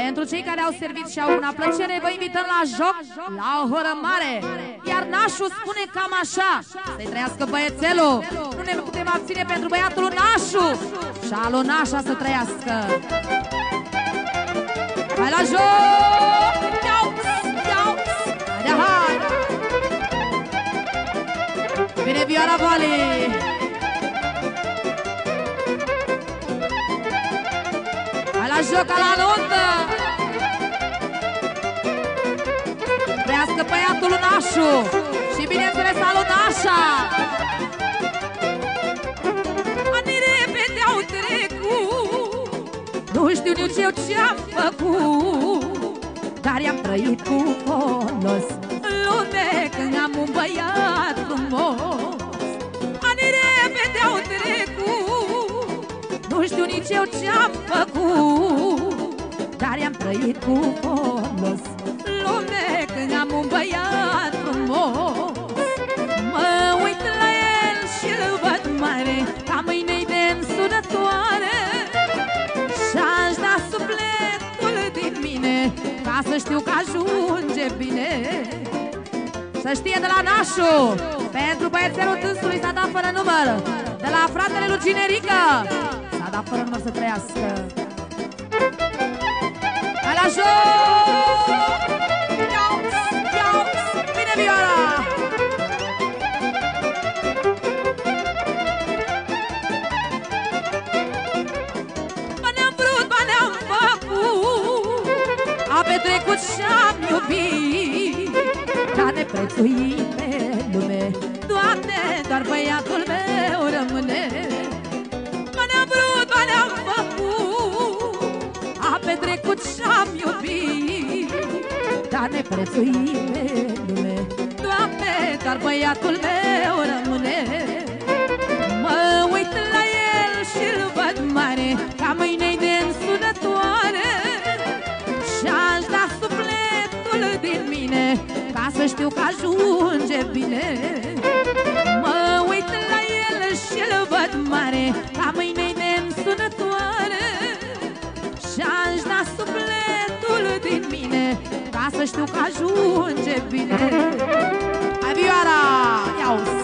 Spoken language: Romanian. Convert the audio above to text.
Pentru cei care au servit și au una plăcere, vă invităm la joc la o horă mare. Iar nașul spune cam așa, să-i trăiască băiețelul. Nu ne putem abține pentru băiatul Nașu și alu Nașa să trăiască. Hai la joc! Iau, iau, haide, hai! Vine Vioara Vali! Hai la joc, la nuntă! Băiatul Nașu. Și bineînțeles alu Nașa! Anii repede au trecut. Nu știu nici eu ce-am făcut Dar i-am trăit cu folos. În lume când am un băiat frumos. Anii repede au trecut. Nu știu nici eu ce-am făcut Dar i-am trăit cu folos să știu că ajunge bine. Să știe de la nașu Pentru băiețelul dânsului s-a dat fără număr. De la fratele lui Ginerică S-a dat fără număr să trăiască. Hai la petrecut și-am iubit Dar neprețuit pe lume Doamne, doar băiatul meu rămâne. Ba ne-am vrut, ba ne-am făcut A petrecut și-am iubit Dar neprețuit pe lume Doamne, doar băiatul meu rămâne. Mă uit la el și-l văd mare Ca mâine Ca să știu că ajunge bine Mă uit la el și-l văd mare Ca mâine de însunătoare Și-aș da sufletul din mine Ca să știu că ajunge bine Hai vioara! Iau!